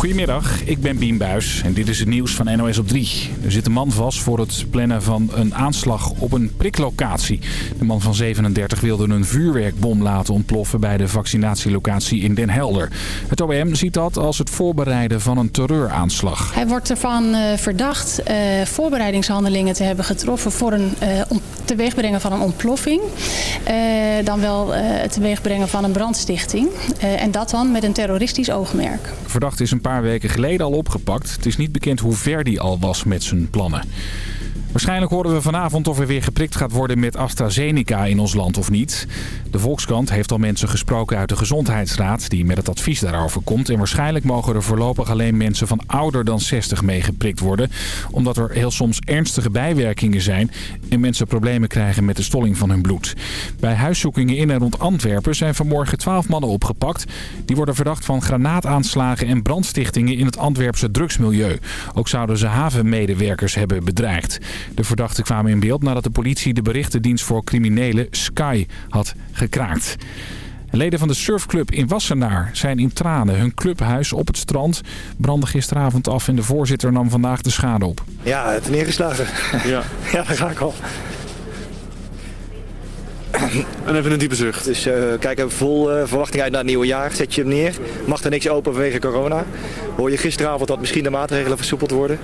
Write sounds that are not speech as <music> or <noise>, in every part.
Goedemiddag, ik ben Bien Buis en dit is het nieuws van NOS op 3. Er zit een man vast voor het plannen van een aanslag op een priklocatie. De man van 37 wilde een vuurwerkbom laten ontploffen bij de vaccinatielocatie in Den Helder. Het OM ziet dat als het voorbereiden van een terreuraanslag. Hij wordt ervan uh, verdacht uh, voorbereidingshandelingen te hebben getroffen voor een uh, teweegbrengen van een ontploffing. dan wel het teweegbrengen van een brandstichting. en dat dan met een terroristisch oogmerk. Verdacht is een paar weken geleden al opgepakt. Het is niet bekend hoe ver die al was met zijn plannen. Waarschijnlijk horen we vanavond of er weer geprikt gaat worden met AstraZeneca in ons land of niet. De Volkskrant heeft al mensen gesproken uit de Gezondheidsraad die met het advies daarover komt. En waarschijnlijk mogen er voorlopig alleen mensen van ouder dan 60 mee geprikt worden. Omdat er heel soms ernstige bijwerkingen zijn en mensen problemen krijgen met de stolling van hun bloed. Bij huiszoekingen in en rond Antwerpen zijn vanmorgen 12 mannen opgepakt. Die worden verdacht van granaataanslagen en brandstichtingen in het Antwerpse drugsmilieu. Ook zouden ze havenmedewerkers hebben bedreigd. De verdachten kwamen in beeld nadat de politie de berichtendienst voor criminelen Sky had gekraakt. Leden van de surfclub in Wassenaar zijn in tranen. Hun clubhuis op het strand brandde gisteravond af en de voorzitter nam vandaag de schade op. Ja, het neergeslagen. Ja, <laughs> ja daar ga ik al. En even een diepe zucht. Dus uh, kijk vol uh, verwachting uit naar het nieuwe jaar. Zet je hem neer. Mag er niks open vanwege corona. Hoor je gisteravond dat misschien de maatregelen versoepeld worden.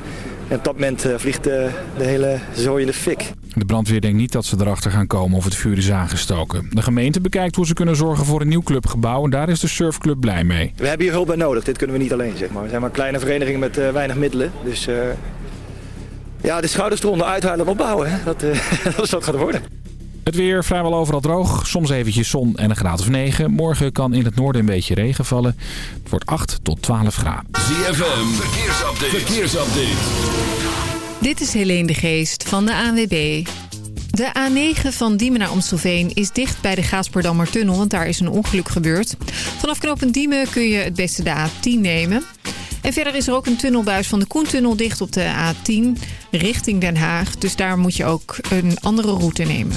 En op dat moment uh, vliegt de, de hele zooi in de fik. De brandweer denkt niet dat ze erachter gaan komen of het vuur is aangestoken. De gemeente bekijkt hoe ze kunnen zorgen voor een nieuw clubgebouw en daar is de surfclub blij mee. We hebben hier hulp bij nodig, dit kunnen we niet alleen zeg maar. We zijn maar een kleine vereniging met uh, weinig middelen. Dus uh, ja, de schouders eronder uithalen en opbouwen, hè. Dat, <laughs> dat is wat gaat worden. Het weer vrijwel overal droog. Soms eventjes zon en een graad of 9. Morgen kan in het noorden een beetje regen vallen. Het wordt 8 tot 12 graden. ZFM, verkeersupdate. verkeersupdate. Dit is Helene de Geest van de ANWB. De A9 van Diemen naar Amstelveen is dicht bij de Gaasperdammertunnel, want daar is een ongeluk gebeurd. Vanaf knooppunt Diemen kun je het beste de A10 nemen. En verder is er ook een tunnelbuis van de Koentunnel dicht op de A10 richting Den Haag. Dus daar moet je ook een andere route nemen.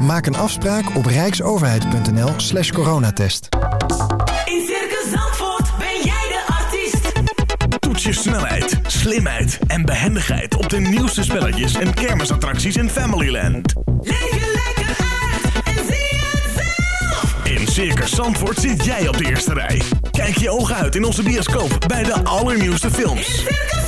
Maak een afspraak op rijksoverheid.nl slash coronatest. In Circus Zandvoort ben jij de artiest. Toets je snelheid, slimheid en behendigheid op de nieuwste spelletjes en kermisattracties in Familyland. Leef je lekker uit en zie het zelf. In Circus Zandvoort zit jij op de eerste rij. Kijk je ogen uit in onze bioscoop bij de allernieuwste films. In Circus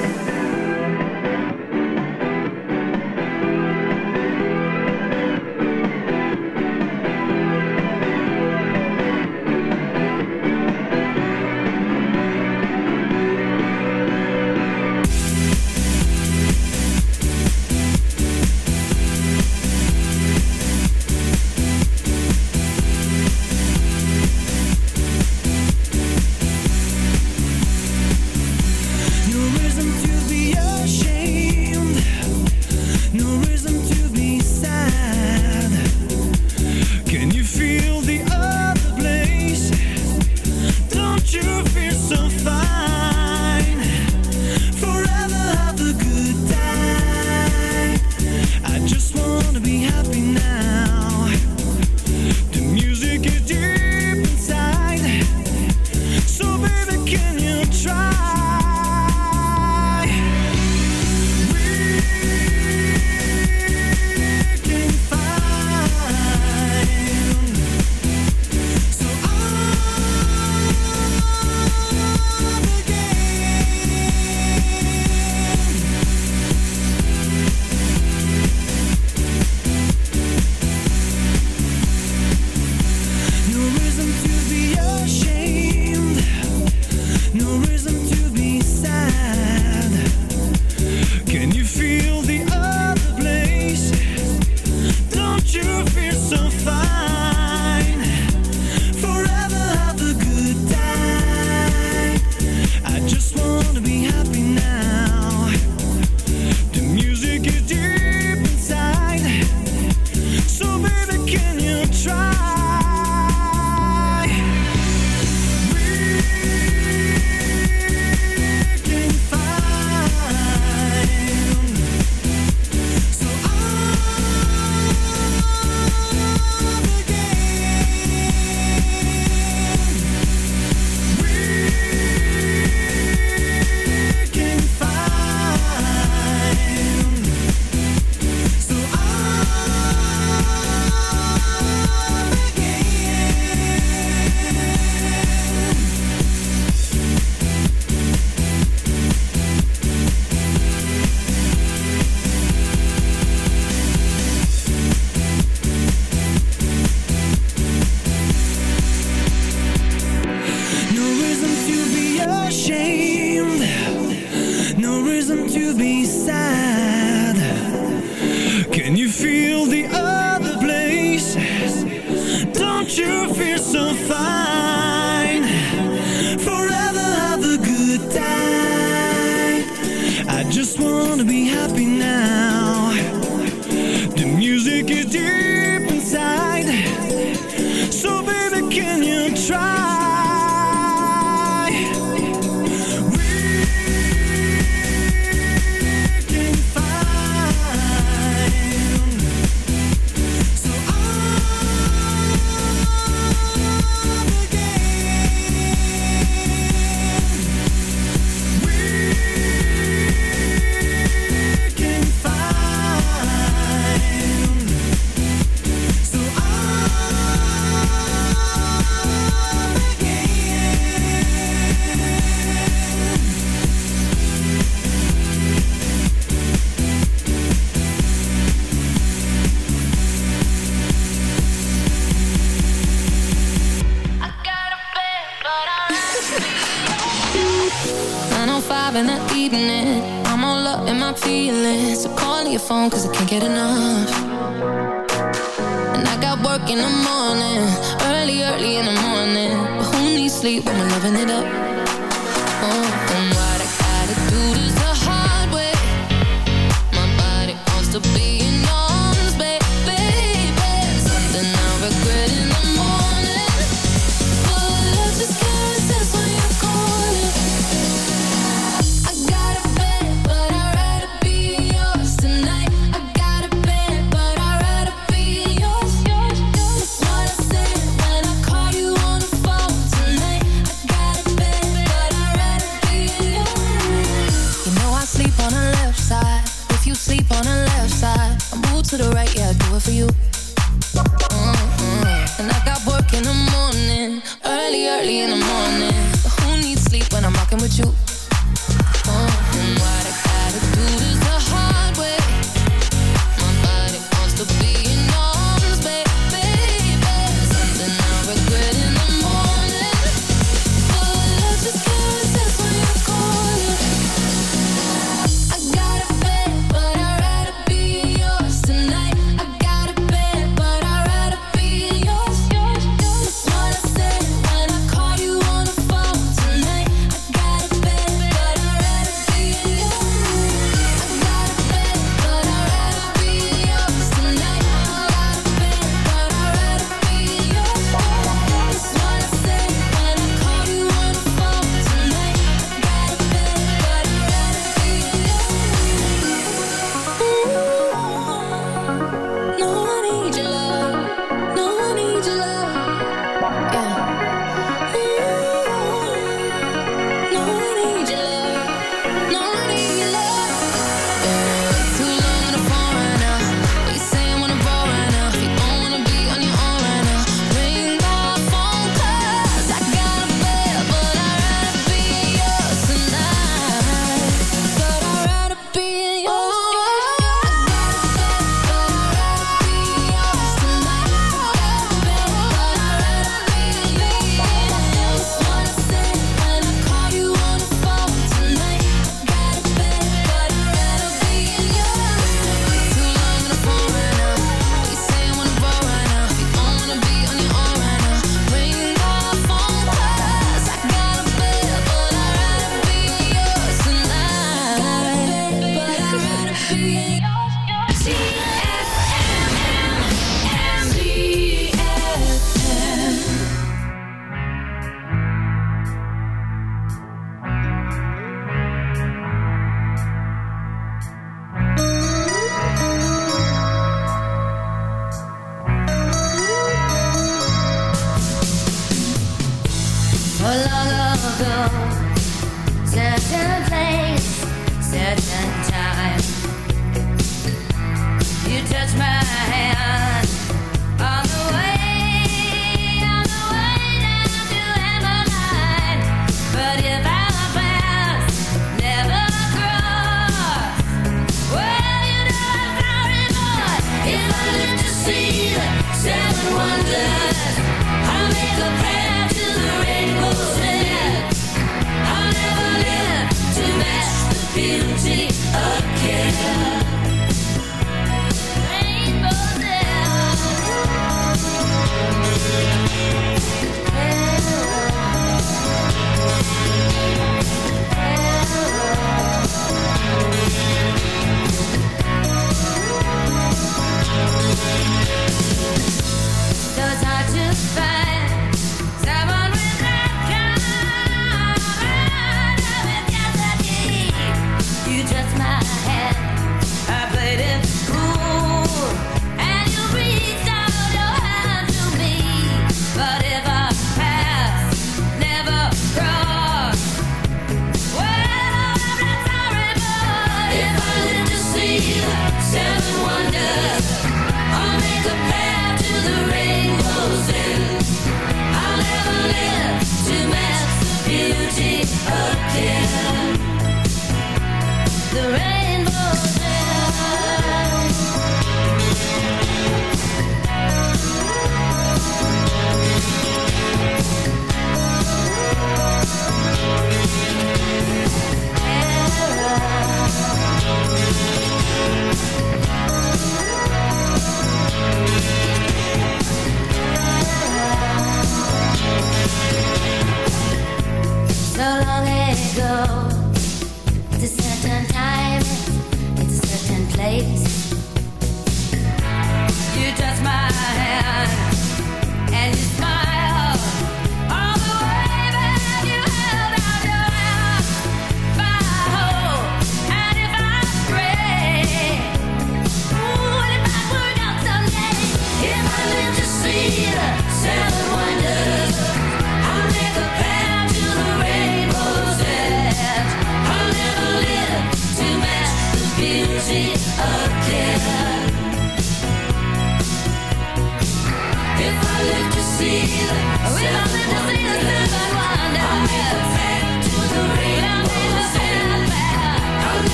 Long ago. Certain place, certain time.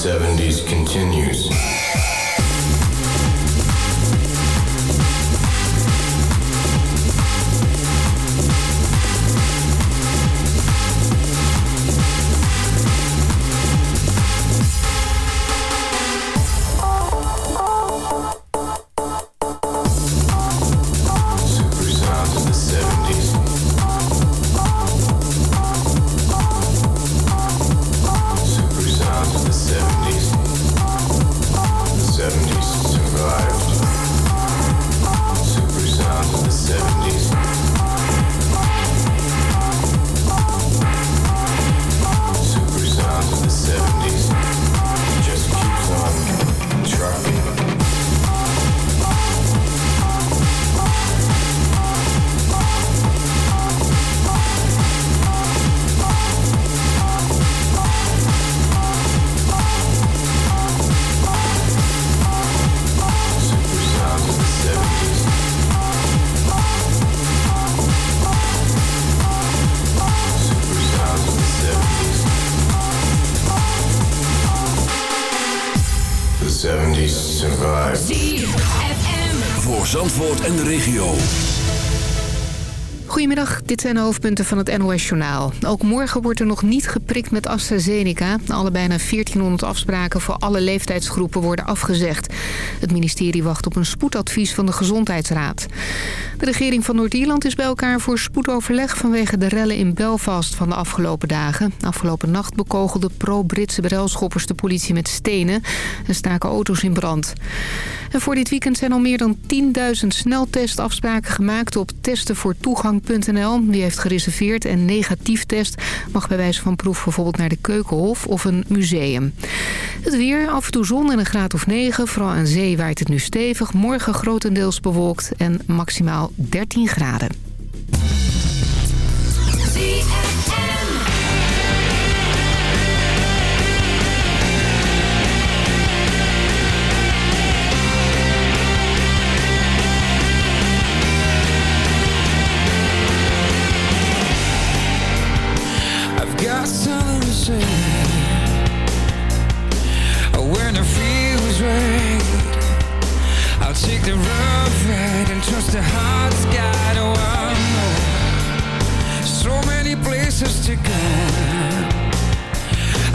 70s continues. Dit zijn de hoofdpunten van het NOS-journaal. Ook morgen wordt er nog niet geprikt met AstraZeneca. Alle bijna 1400 afspraken voor alle leeftijdsgroepen worden afgezegd. Het ministerie wacht op een spoedadvies van de Gezondheidsraad. De regering van Noord-Ierland is bij elkaar voor spoedoverleg... vanwege de rellen in Belfast van de afgelopen dagen. Afgelopen nacht bekogelden pro-Britse brelschoppers de politie met stenen... en staken auto's in brand. En voor dit weekend zijn al meer dan 10.000 sneltestafspraken gemaakt op testenvoortoegang.nl. Wie heeft gereserveerd en negatief test mag bij wijze van proef bijvoorbeeld naar de Keukenhof of een museum. Het weer, af en toe zon en een graad of 9. Vooral aan zee waait het nu stevig. Morgen grotendeels bewolkt en maximaal 13 graden.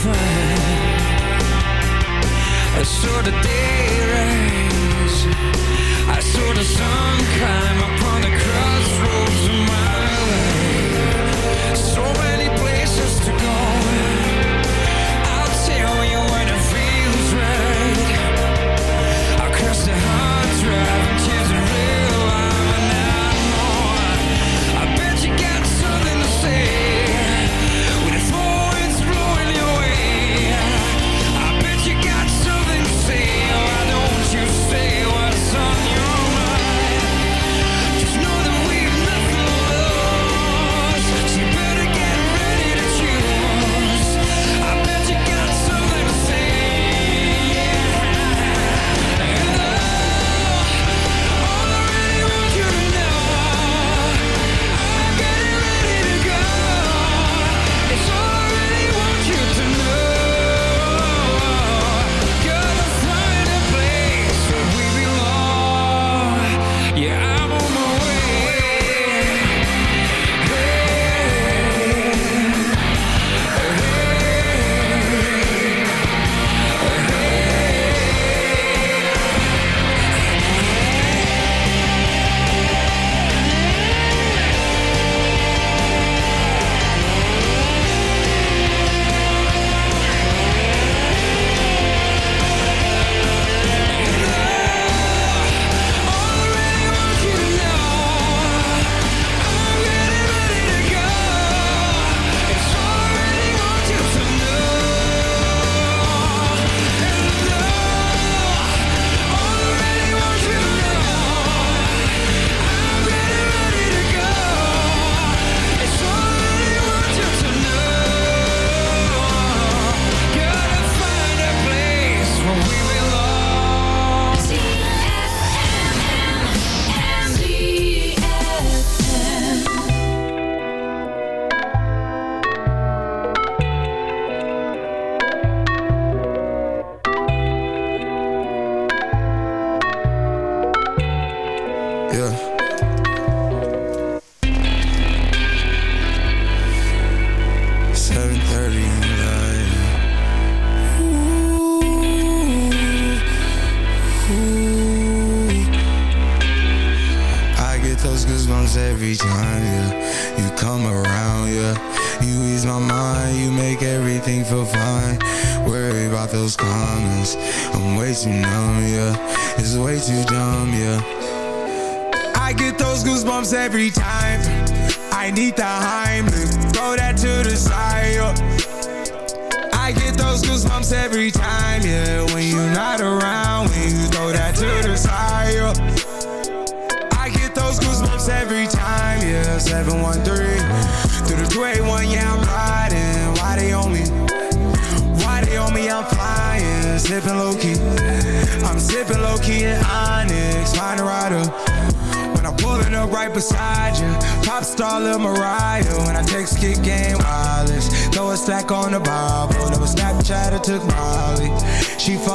I saw the day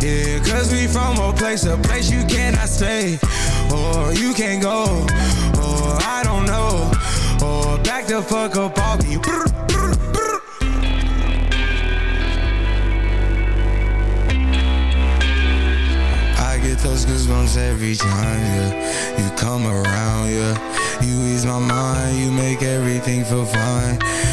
Yeah, cause we from a place, a place you cannot stay. Or you can't go, or I don't know. Or back the fuck up brr. I get those goosebumps every time, yeah. You come around, yeah. You ease my mind, you make everything feel fine.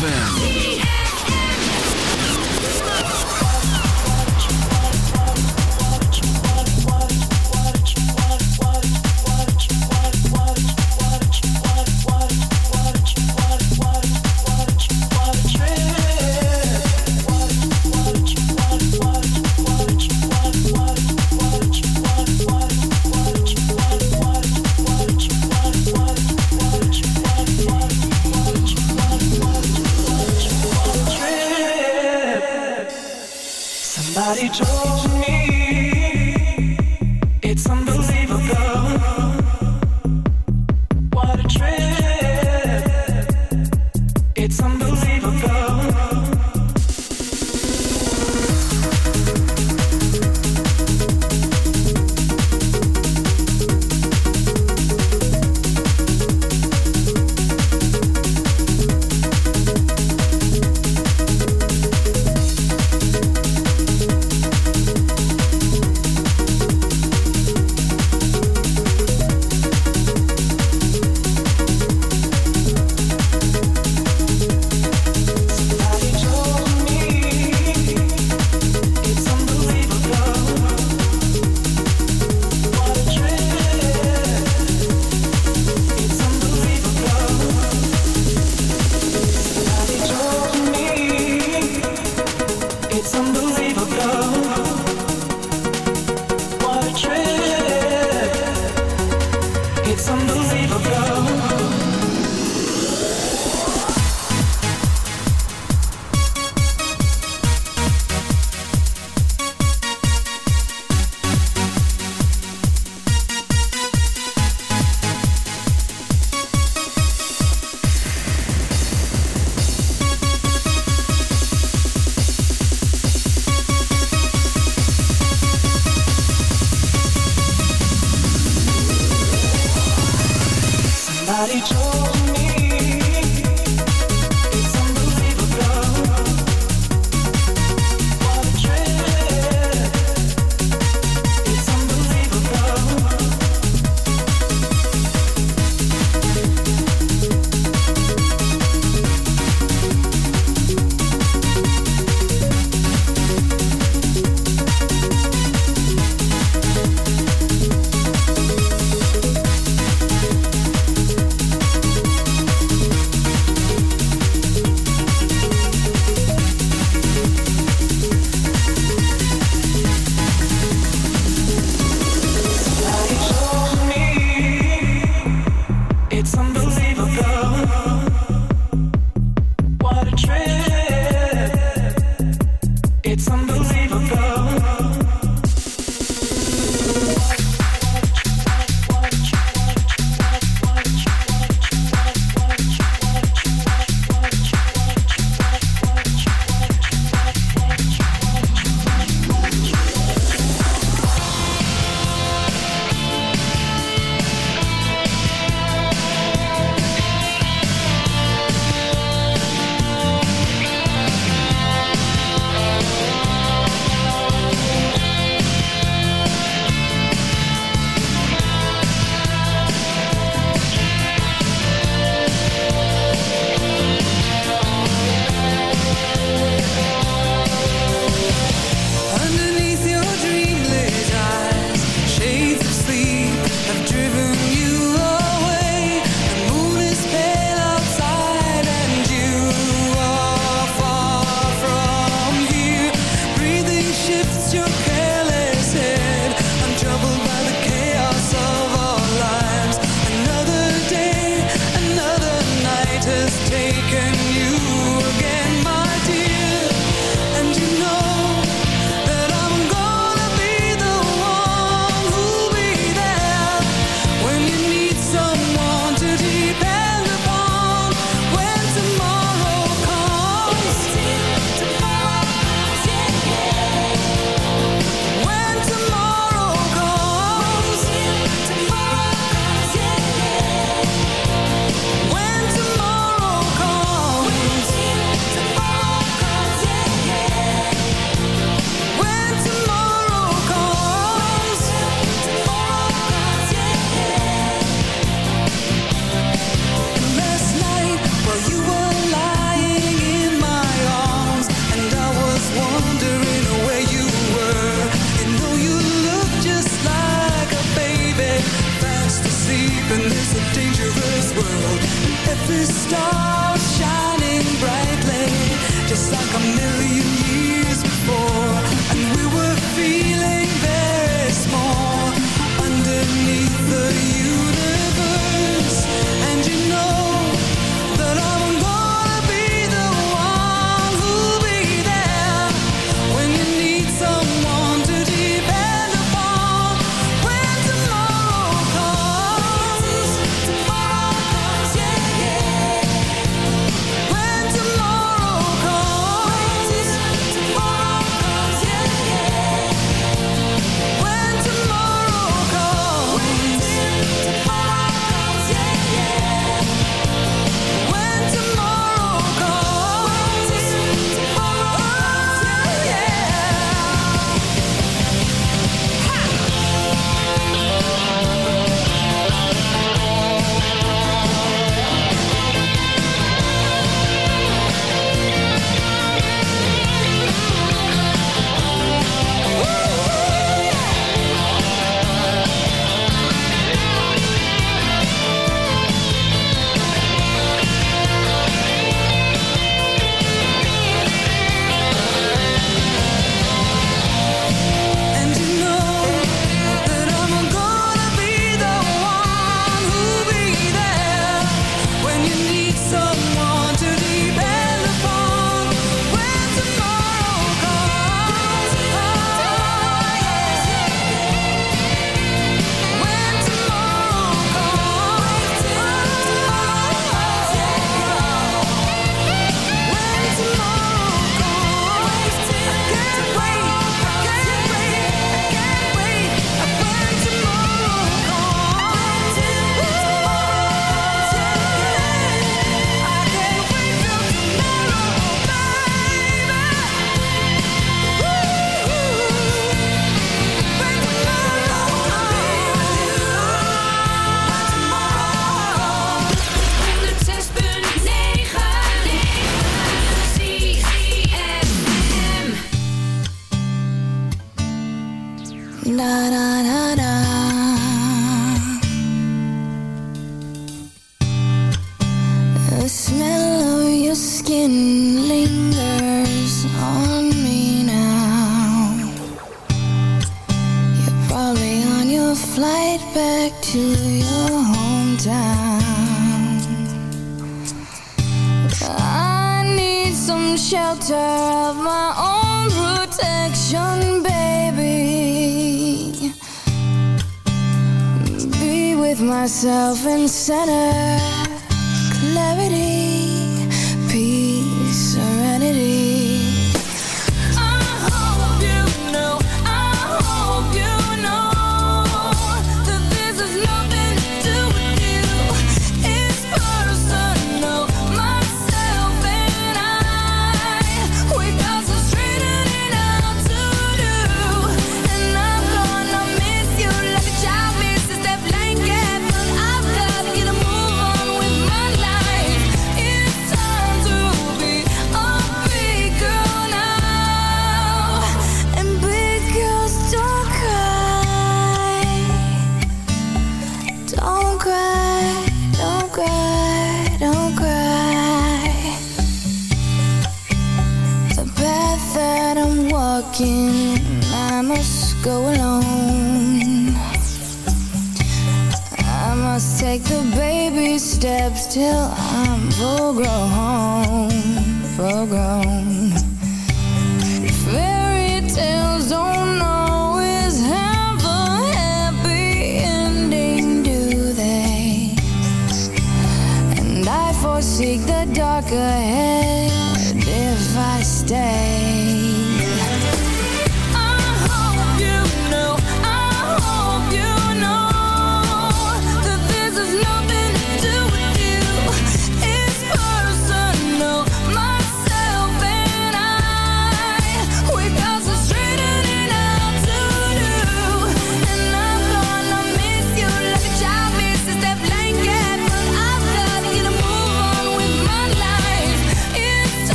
ZFM.